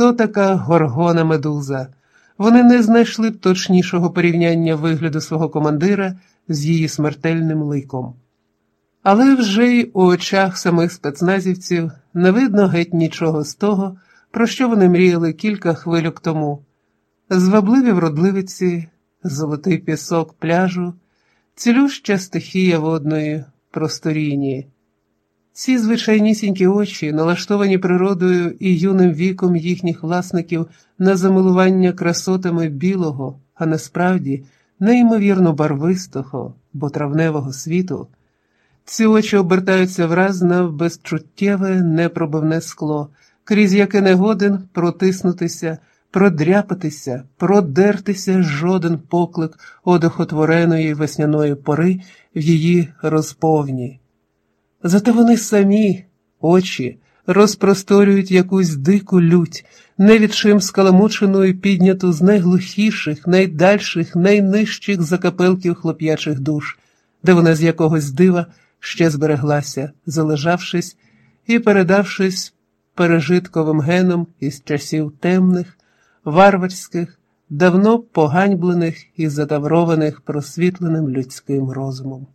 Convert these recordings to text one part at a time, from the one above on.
хто така горгона медуза. Вони не знайшли б точнішого порівняння вигляду свого командира з її смертельним ликом. Але вже й у очах самих спецназівців не видно геть нічого з того, про що вони мріяли кілька хвильок тому. Звабливі вродливиці, золотий пісок пляжу, цілюща стихія водної просторінні. Ці звичайнісінькі очі, налаштовані природою і юним віком їхніх власників на замилування красотами білого, а насправді неймовірно барвистого, бо травневого світу, ці очі обертаються враз на безчуттєве непробивне скло, крізь яке не годен протиснутися, продряпатися, продертися жоден поклик одохотвореної весняної пори в її розповні. Зате вони самі, очі, розпросторюють якусь дику лють, не від чим підняту з найглухіших, найдальших, найнижчих закапелків хлоп'ячих душ, де вона з якогось дива ще збереглася, залежавшись і передавшись пережитковим геном із часів темних, варварських, давно поганьблених і затаврованих просвітленим людським розумом.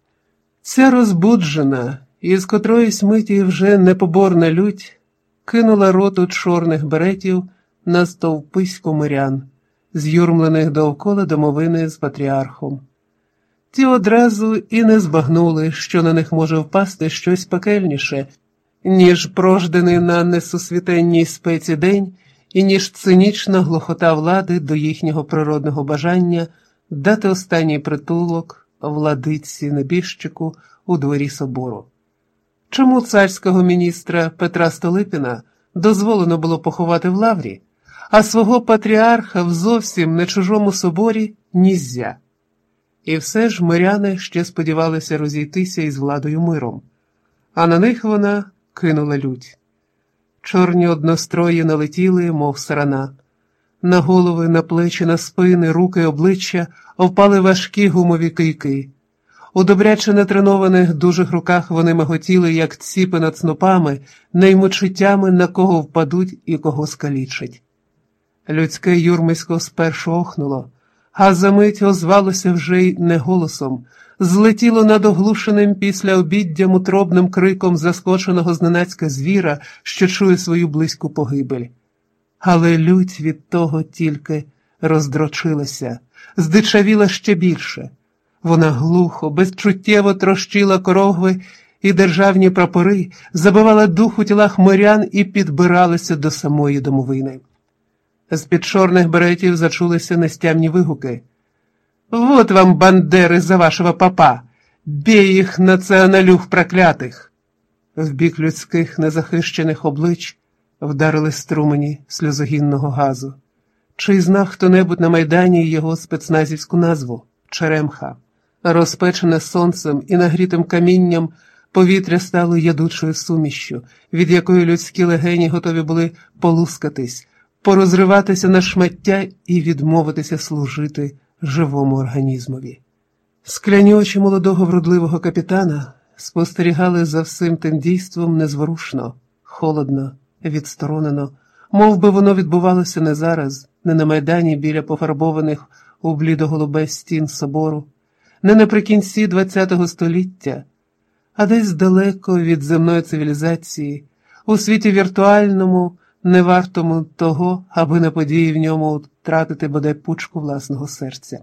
Ця розбуджена і з котроїсь миті вже непоборна лють кинула роту чорних беретів на стовпиську мирян, з'юрмлених довкола домовини з патріархом. Ті одразу і не збагнули, що на них може впасти щось пекельніше, ніж прождений на несусвітенній спеці день, і ніж цинічна глухота влади до їхнього природного бажання дати останній притулок владиці небіжчику у дворі собору. Чому царського міністра Петра Столипіна дозволено було поховати в лаврі, а свого патріарха в зовсім не чужому соборі ніззя? І все ж миряни ще сподівалися розійтися із владою миром, а на них вона кинула лють. Чорні однострої налетіли, мов сарана. На голови, на плечі, на спини, руки, обличчя впали важкі гумові кийки. У добряче нетренованих дужих руках вони миготіли, як ціпи над снопами, неймочуттями, на кого впадуть і кого скалічать. Людське юрмисько спершу охнуло, а за мить озвалося вже й не голосом, злетіло над оглушеним після обіддям утробним криком заскоченого зненацька звіра, що чує свою близьку погибель. Але лють від того тільки роздрочилася, здичавіла ще більше. Вона глухо, безчуттєво трощила корогви і державні прапори, забивала дух у тілах морян і підбиралася до самої домовини. З під чорних беретів зачулися нестямні вигуки. Вот вам, бандери, за вашого папа, бій їх націоналюх проклятих. В бік людських незахищених облич вдарили струмені сльозогінного газу. Чи знав хто небудь на майдані його спецназівську назву Черемха? Розпечене сонцем і нагрітим камінням повітря стало ядучою сумішчю, від якої людські легені готові були полускатись, порозриватися на шмаття і відмовитися служити живому організмові. Скляні очі молодого вродливого капітана спостерігали за всім тим дійством незворушно, холодно, відсторонено, мов би воно відбувалося не зараз, не на майдані біля пофарбованих у блідоголубе стін собору не наприкінці ХХ століття, а десь далеко від земної цивілізації, у світі віртуальному, не вартому того, аби на події в ньому втратити бодай пучку власного серця.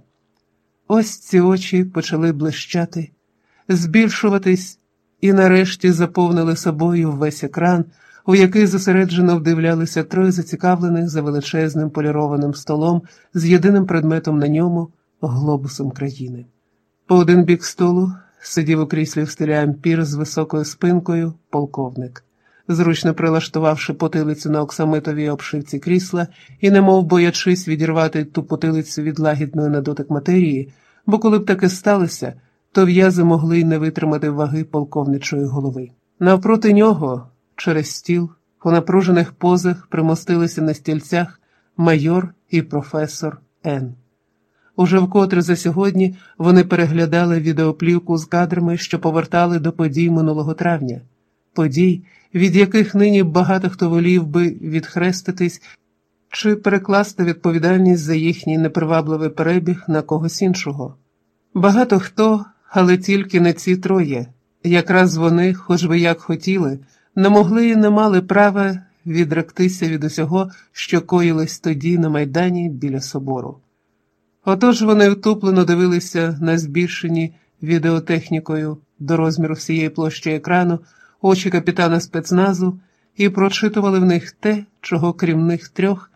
Ось ці очі почали блищати, збільшуватись і нарешті заповнили собою весь екран, у який зосереджено вдивлялися троє зацікавлених за величезним полірованим столом з єдиним предметом на ньому глобусом країни. По один бік столу сидів у кріслі в стилі ампір з високою спинкою полковник, зручно прилаштувавши потилицю на оксамитовій обшивці крісла і, немов боячись відірвати ту потилицю від лагідної на дотик матерії, бо коли б таке сталося, то в'язи могли й не витримати ваги полковничої голови. Навпроти нього, через стіл, у напружених позах примостилися на стільцях майор і професор Н. Уже вкотре за сьогодні вони переглядали відеоплівку з кадрами, що повертали до подій минулого травня, подій, від яких нині багато хто волів би відхреститись чи перекласти відповідальність за їхній непривабливий перебіг на когось іншого. Багато хто, але тільки не ці троє. Якраз вони, хоч би як хотіли, не могли і не мали права відректися від усього, що коїлось тоді на майдані біля собору. Отож вони втуплено дивилися на збільшені відеотехнікою до розміру всієї площі екрану очі капітана спецназу і прочитували в них те, чого крім них трьох